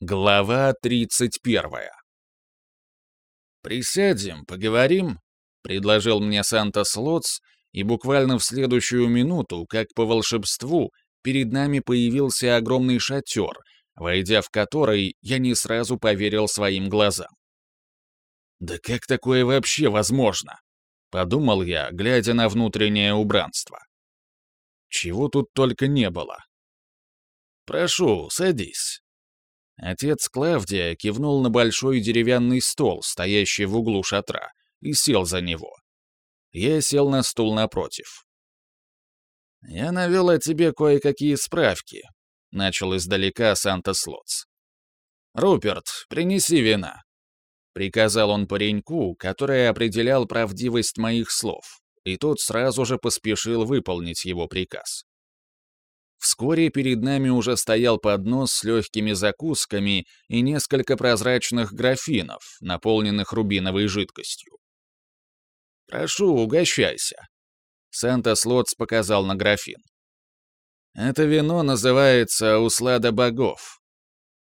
Глава 31. «Присядем, поговорим», — предложил мне Сантос Лотс, и буквально в следующую минуту, как по волшебству, перед нами появился огромный шатер, войдя в который, я не сразу поверил своим глазам. «Да как такое вообще возможно?» — подумал я, глядя на внутреннее убранство. Чего тут только не было. «Прошу, садись», Отец Клавдия кивнул на большой деревянный стол, стоящий в углу шатра, и сел за него. Я сел на стул напротив. «Я навел о тебе кое-какие справки», — начал издалека Санта-Слотс. «Руперт, принеси вина», — приказал он пареньку, который определял правдивость моих слов, и тот сразу же поспешил выполнить его приказ. Вскоре перед нами уже стоял поднос с легкими закусками и несколько прозрачных графинов, наполненных рубиновой жидкостью. «Прошу, угощайся», — Санта-Слотс показал на графин. «Это вино называется «Услада богов».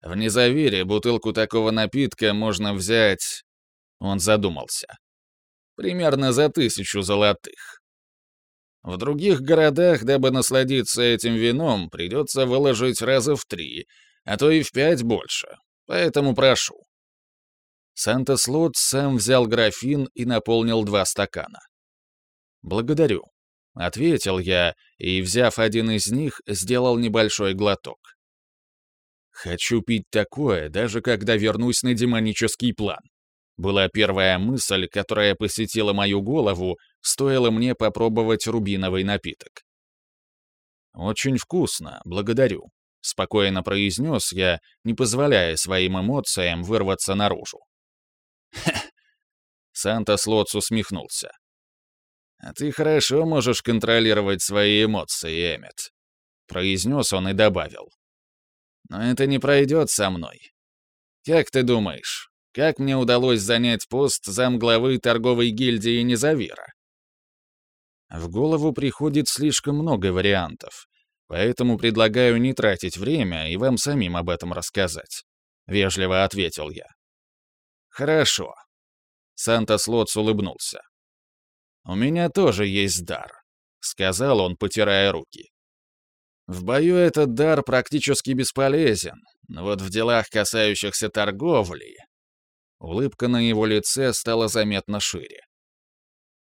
В Незавере бутылку такого напитка можно взять...» Он задумался. «Примерно за тысячу золотых. В других городах, дабы насладиться этим вином, придется выложить раза в три, а то и в пять больше. Поэтому прошу». Санта-Слот сам взял графин и наполнил два стакана. «Благодарю», — ответил я и, взяв один из них, сделал небольшой глоток. «Хочу пить такое, даже когда вернусь на демонический план», была первая мысль, которая посетила мою голову, стоило мне попробовать рубиновый напиток. «Очень вкусно, благодарю», — спокойно произнес я, не позволяя своим эмоциям вырваться наружу. «Хе!» — Санта-Слотс усмехнулся. «А ты хорошо можешь контролировать свои эмоции, Эммет», — произнес он и добавил. «Но это не пройдет со мной. Как ты думаешь, как мне удалось занять пост замглавы торговой гильдии Незавира? В голову приходит слишком много вариантов, поэтому предлагаю не тратить время и вам самим об этом рассказать. Вежливо ответил я. Хорошо. Санта-Слотс улыбнулся. «У меня тоже есть дар», — сказал он, потирая руки. В бою этот дар практически бесполезен, но вот в делах, касающихся торговли, Улыбка на его лице стала заметно шире.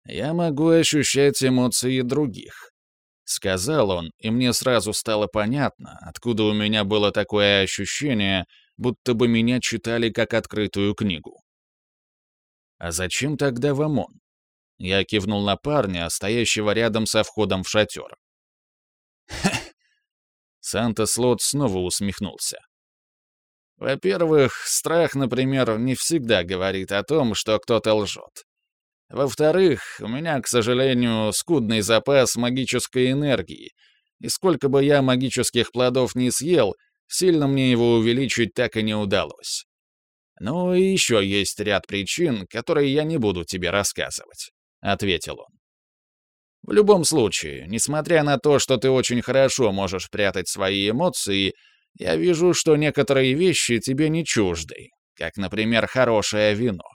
«Я могу ощущать эмоции других», — сказал он, и мне сразу стало понятно, откуда у меня было такое ощущение, будто бы меня читали как открытую книгу. «А зачем тогда вам он?» Я кивнул на парня, стоящего рядом со входом в шатер. Санта-Слот снова усмехнулся. Во-первых, страх, например, не всегда говорит о том, что кто-то лжет. Во-вторых, у меня, к сожалению, скудный запас магической энергии, и сколько бы я магических плодов не съел, сильно мне его увеличить так и не удалось. Ну и еще есть ряд причин, которые я не буду тебе рассказывать», — ответил он. В любом случае, несмотря на то, что ты очень хорошо можешь прятать свои эмоции, я вижу, что некоторые вещи тебе не чужды, как, например, хорошее вино.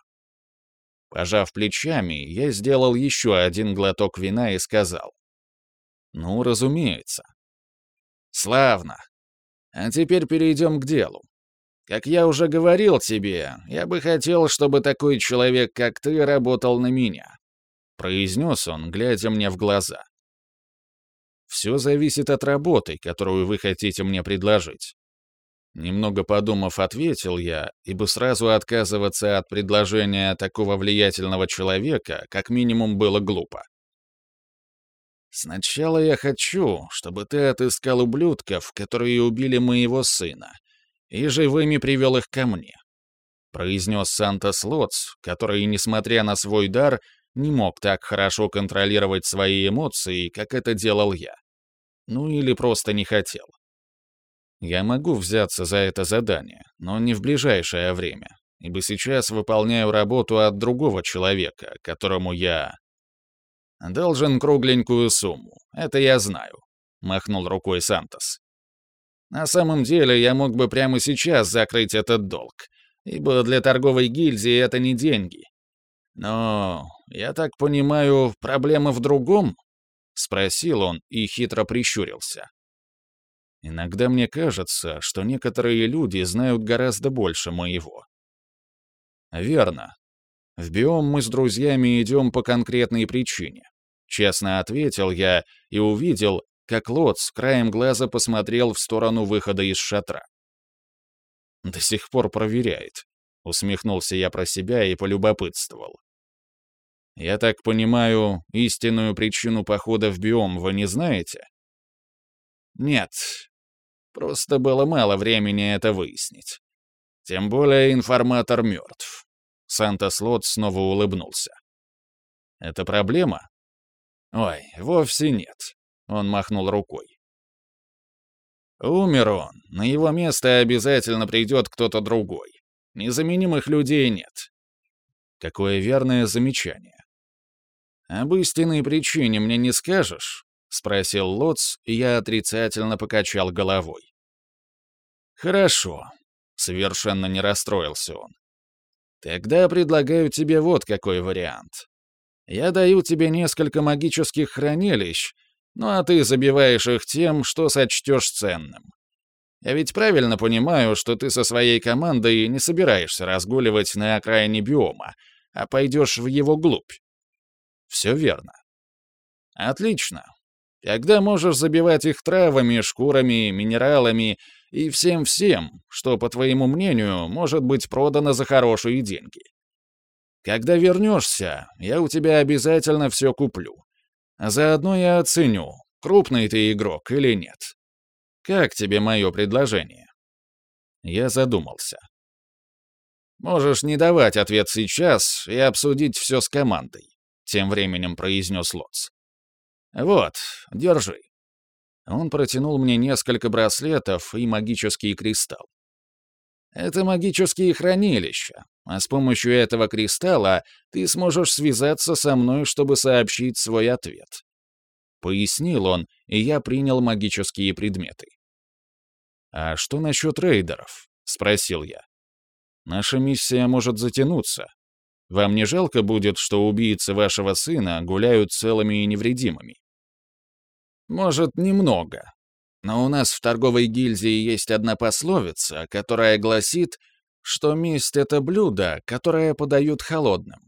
Пожав плечами, я сделал еще один глоток вина и сказал. Ну, разумеется. Славно. А теперь перейдем к делу. Как я уже говорил тебе, я бы хотел, чтобы такой человек, как ты, работал на меня. Произнес он, глядя мне в глаза. Все зависит от работы, которую вы хотите мне предложить. Немного подумав, ответил я, ибо сразу отказываться от предложения такого влиятельного человека как минимум было глупо. «Сначала я хочу, чтобы ты отыскал ублюдков, которые убили моего сына, и живыми привел их ко мне», — произнес Сантос Лотс, который, несмотря на свой дар, не мог так хорошо контролировать свои эмоции, как это делал я. Ну или просто не хотел. Я могу взяться за это задание, но не в ближайшее время, ибо сейчас выполняю работу от другого человека, которому я... «Должен кругленькую сумму, это я знаю», — махнул рукой Сантос. На самом деле я мог бы прямо сейчас закрыть этот долг, ибо для торговой гильдии это не деньги. Но, я так понимаю, проблема в другом? Спросил он и хитро прищурился. Иногда мне кажется, что некоторые люди знают гораздо больше моего. Верно. В биом мы с друзьями идем по конкретной причине. Честно ответил я и увидел, как Лотс краем глаза посмотрел в сторону выхода из шатра. «До сих пор проверяет», — усмехнулся я про себя и полюбопытствовал. «Я так понимаю, истинную причину похода в биом вы не знаете?» «Нет. Просто было мало времени это выяснить. Тем более информатор мертв». Санта-Слот снова улыбнулся. «Это проблема?» «Ой, вовсе нет», — он махнул рукой. «Умер он, на его место обязательно придет кто-то другой. Незаменимых людей нет». Какое верное замечание. «Об истинной причине мне не скажешь?» — спросил Лоц, и я отрицательно покачал головой. «Хорошо», — совершенно не расстроился он. «Тогда предлагаю тебе вот какой вариант. Я даю тебе несколько магических хранилищ, ну а ты забиваешь их тем, что сочтешь ценным. Я ведь правильно понимаю, что ты со своей командой не собираешься разгуливать на окраине биома, а пойдешь в его глубь. Все верно. Отлично. Тогда можешь забивать их травами, шкурами, минералами и всем-всем, что, по твоему мнению, может быть продано за хорошие деньги. Когда вернешься, я у тебя обязательно все куплю. Заодно я оценю, крупный ты игрок или нет. Как тебе мое предложение?» Я задумался. «Можешь не давать ответ сейчас и обсудить все с командой тем временем произнес Лотс. «Вот, держи». Он протянул мне несколько браслетов и магический кристалл. Это магические хранилища, а с помощью этого кристалла ты сможешь связаться со мной, чтобы сообщить свой ответ. Пояснил он, и я принял магические предметы. «А что насчет рейдеров?» — спросил я. «Наша миссия может затянуться. Вам не жалко будет, что убийцы вашего сына гуляют целыми и невредимыми? Может, немного. Но у нас в торговой гильдии есть одна пословица, которая гласит, что месть — это блюдо, которое подают холодным.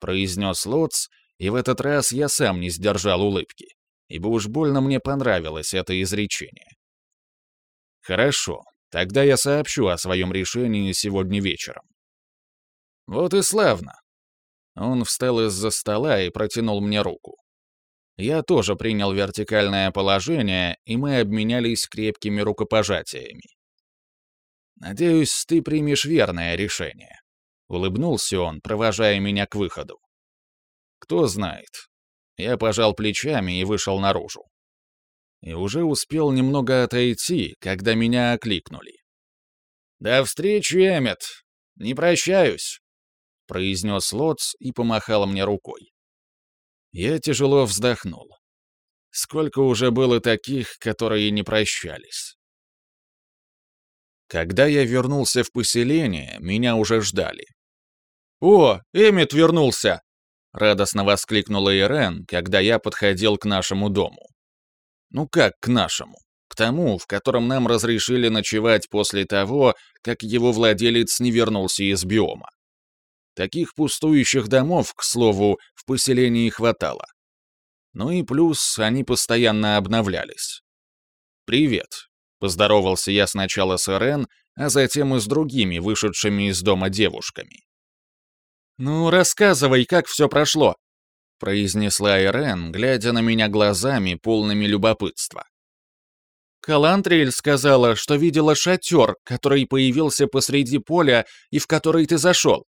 Произнес Лотс, и в этот раз я сам не сдержал улыбки, ибо уж больно мне понравилось это изречение. Хорошо, тогда я сообщу о своем решении сегодня вечером. «Вот и славно!» Он встал из-за стола и протянул мне руку. Я тоже принял вертикальное положение, и мы обменялись крепкими рукопожатиями. «Надеюсь, ты примешь верное решение», — улыбнулся он, провожая меня к выходу. «Кто знает». Я пожал плечами и вышел наружу. И уже успел немного отойти, когда меня окликнули. «До встречи, Эммет! Не прощаюсь!» Произнес Лотс и помахал мне рукой. Я тяжело вздохнул. Сколько уже было таких, которые не прощались. Когда я вернулся в поселение, меня уже ждали. «О, Эммет вернулся!» — радостно воскликнула Ирен, когда я подходил к нашему дому. «Ну как к нашему? К тому, в котором нам разрешили ночевать после того, как его владелец не вернулся из биома. Таких пустующих домов, к слову, в поселении хватало. Ну и плюс они постоянно обновлялись. «Привет», — поздоровался я сначала с Ирен, а затем и с другими вышедшими из дома девушками. «Ну, рассказывай, как все прошло», — произнесла Ирен, глядя на меня глазами, полными любопытства. Калантриэль сказала, что видела шатер, который появился посреди поля и в который ты зашел.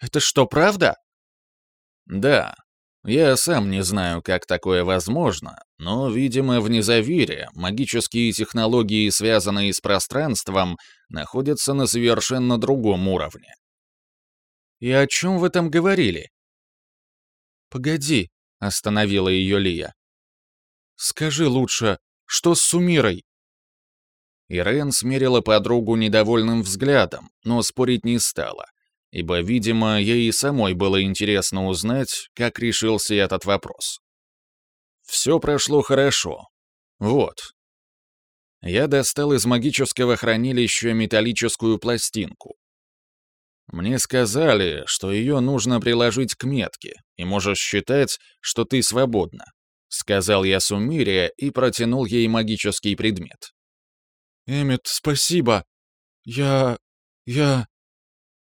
Это что, правда? Да. Я сам не знаю, как такое возможно, но, видимо, в Незавире магические технологии, связанные с пространством, находятся на совершенно другом уровне. И о чем вы там говорили? Погоди, остановила ее Лия. Скажи лучше, что с Сумирой? Ирен смерила подругу недовольным взглядом, но спорить не стала, ибо, видимо, ей самой было интересно узнать, как решился этот вопрос. Все прошло хорошо. Вот. Я достал из магического хранилища металлическую пластинку. Мне сказали, что ее нужно приложить к метке, и можешь считать, что ты свободна. Сказал я Сумире и протянул ей магический предмет. «Эммет, спасибо. Я... я...»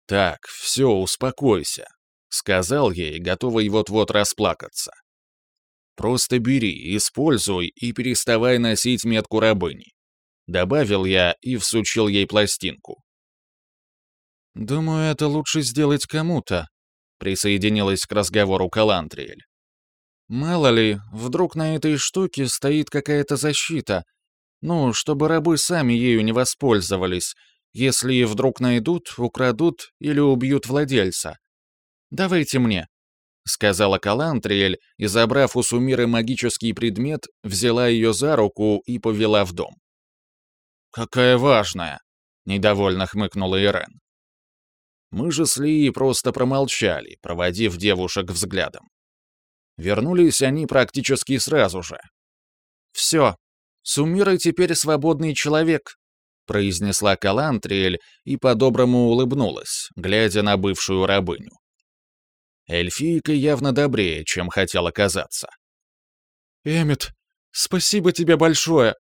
«Так, все, успокойся», — сказал ей, готовый вот-вот расплакаться. «Просто бери, используй и переставай носить метку рабыни», — добавил я и всучил ей пластинку. «Думаю, это лучше сделать кому-то», — присоединилась к разговору Калантриэль. «Мало ли, вдруг на этой штуке стоит какая-то защита, ну, чтобы рабы сами ею не воспользовались, если вдруг найдут, украдут или убьют владельца. Давайте мне», — сказала Калантриэль и, забрав у Сумиры магический предмет, взяла ее за руку и повела в дом. «Какая важная!» — недовольно хмыкнула Ирен. Мы же с Лией просто промолчали, проводив девушек взглядом. Вернулись они практически сразу же. «Все, Сумира теперь свободный человек», — произнесла Калантриэль и по-доброму улыбнулась, глядя на бывшую рабыню. Эльфийка явно добрее, чем хотела казаться. «Эммет, спасибо тебе большое!»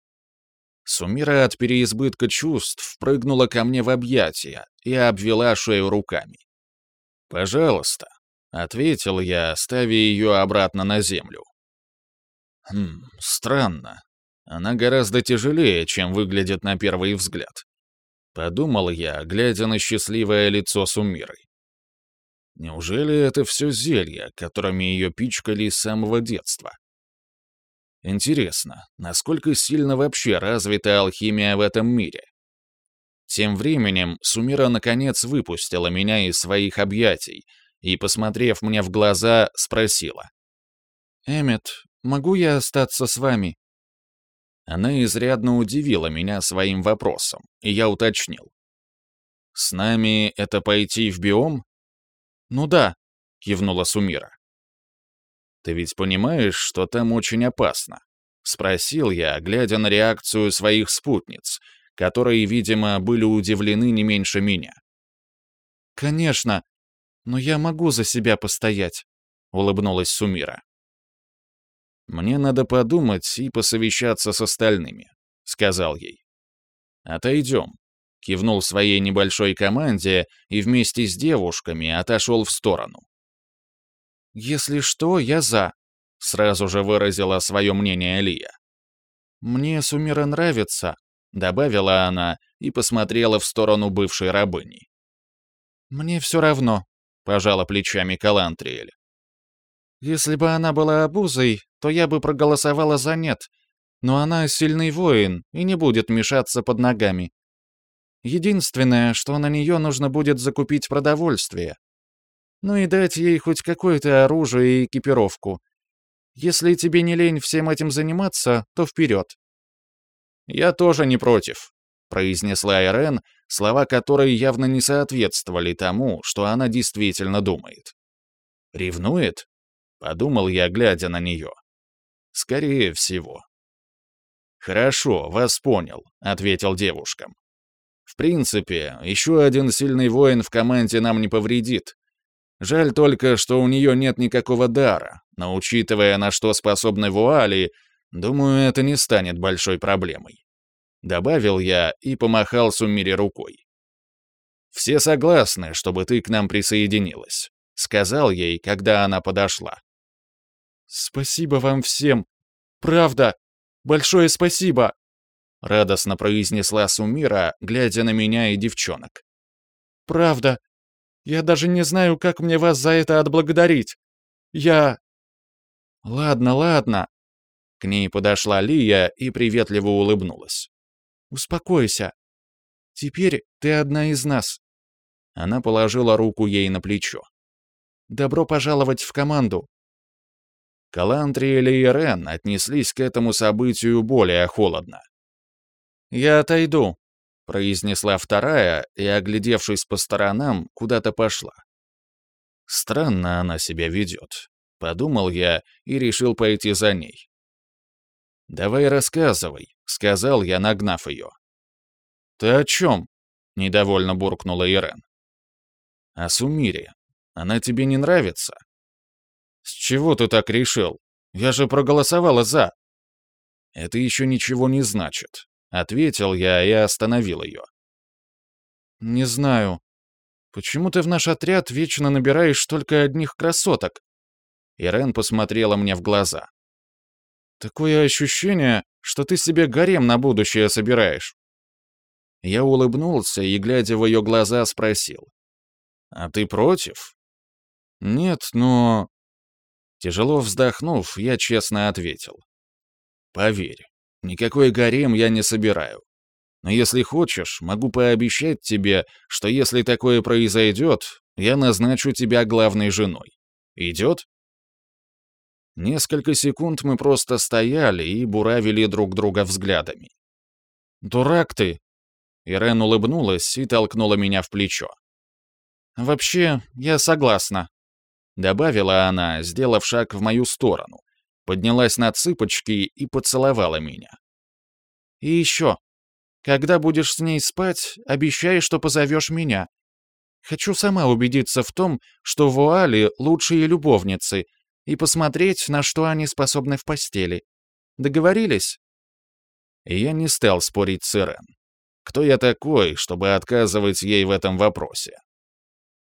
Сумира от переизбытка чувств прыгнула ко мне в объятия и обвела шею руками. «Пожалуйста», — ответил я, ставя ее обратно на землю. «Хм, странно. Она гораздо тяжелее, чем выглядит на первый взгляд. Подумал я, глядя на счастливое лицо Сумиры. Неужели это все зелья, которыми ее пичкали с самого детства? Интересно, насколько сильно вообще развита алхимия в этом мире? Тем временем Сумира наконец выпустила меня из своих объятий и, посмотрев мне в глаза, спросила. «Эммет, могу я остаться с вами?» Она изрядно удивила меня своим вопросом, и я уточнил. «С нами это пойти в биом?» «Ну да», — кивнула Сумира. «Ты ведь понимаешь, что там очень опасно?» — спросил я, глядя на реакцию своих спутниц, которые, видимо, были удивлены не меньше меня. «Конечно, но я могу за себя постоять», — улыбнулась Сумира. «Мне надо подумать и посовещаться с остальными», — сказал ей. «Отойдем», — кивнул своей небольшой команде и вместе с девушками отошел в сторону. «Если что, я за», — сразу же выразила свое мнение Лия. «Мне Сумира нравится», — добавила она и посмотрела в сторону бывшей рабыни. «Мне все равно», — пожала плечами Калантриэль. «Если бы она была обузой, то я бы проголосовала за «нет», но она сильный воин и не будет мешаться под ногами. Единственное, что на нее нужно будет закупить продовольствие. Ну и дать ей хоть какое-то оружие и экипировку. Если тебе не лень всем этим заниматься, то вперед. «Я тоже не против», — произнесла Ирен, слова которой явно не соответствовали тому, что она действительно думает. «Ревнует?» — подумал я, глядя на нее. Скорее всего. «Хорошо, вас понял», — ответил девушкам. «В принципе, еще один сильный воин в команде нам не повредит. Жаль только, что у нее нет никакого дара, но учитывая, на что способны вуали, думаю, это не станет большой проблемой». Добавил я и помахал Сумире рукой. «Все согласны, чтобы ты к нам присоединилась», — сказал ей, когда она подошла. «Спасибо вам всем! Правда! Большое спасибо!» Радостно произнесла Сумира, глядя на меня и девчонок. «Правда! Я даже не знаю, как мне вас за это отблагодарить! Я...» «Ладно, ладно!» К ней подошла Лия и приветливо улыбнулась. «Успокойся. Теперь ты одна из нас». Она положила руку ей на плечо. «Добро пожаловать в команду. Калантри и Рен отнеслись к этому событию более холодно. «Я отойду», — произнесла вторая и, оглядевшись по сторонам, куда-то пошла. Странно она себя ведет, подумал я и решил пойти за ней. «Давай рассказывай», — сказал я, нагнав ее. «Ты о чем?» — недовольно буркнула Ирен. «О Сумире. Она тебе не нравится?» «С чего ты так решил? Я же проголосовала «за». «Это еще ничего не значит», — ответил я и остановил ее. «Не знаю. Почему ты в наш отряд вечно набираешь только одних красоток?» Ирен посмотрела мне в глаза. «Такое ощущение, что ты себе гарем на будущее собираешь». Я улыбнулся и, глядя в ее глаза, спросил. «А ты против?» «Нет, но...» Тяжело вздохнув, я честно ответил. «Поверь, никакой гарем я не собираю. Но если хочешь, могу пообещать тебе, что если такое произойдет, я назначу тебя главной женой. Идет?» Несколько секунд мы просто стояли и буравили друг друга взглядами. «Дурак ты!» Ирен улыбнулась и толкнула меня в плечо. «Вообще, я согласна», — добавила она, сделав шаг в мою сторону, поднялась на цыпочки и поцеловала меня. «И еще, когда будешь с ней спать, обещай, что позовешь меня. Хочу сама убедиться в том, что вуали — лучшие любовницы, и посмотреть, на что они способны в постели. Договорились?» И я не стал спорить с Ирен. Кто я такой, чтобы отказывать ей в этом вопросе?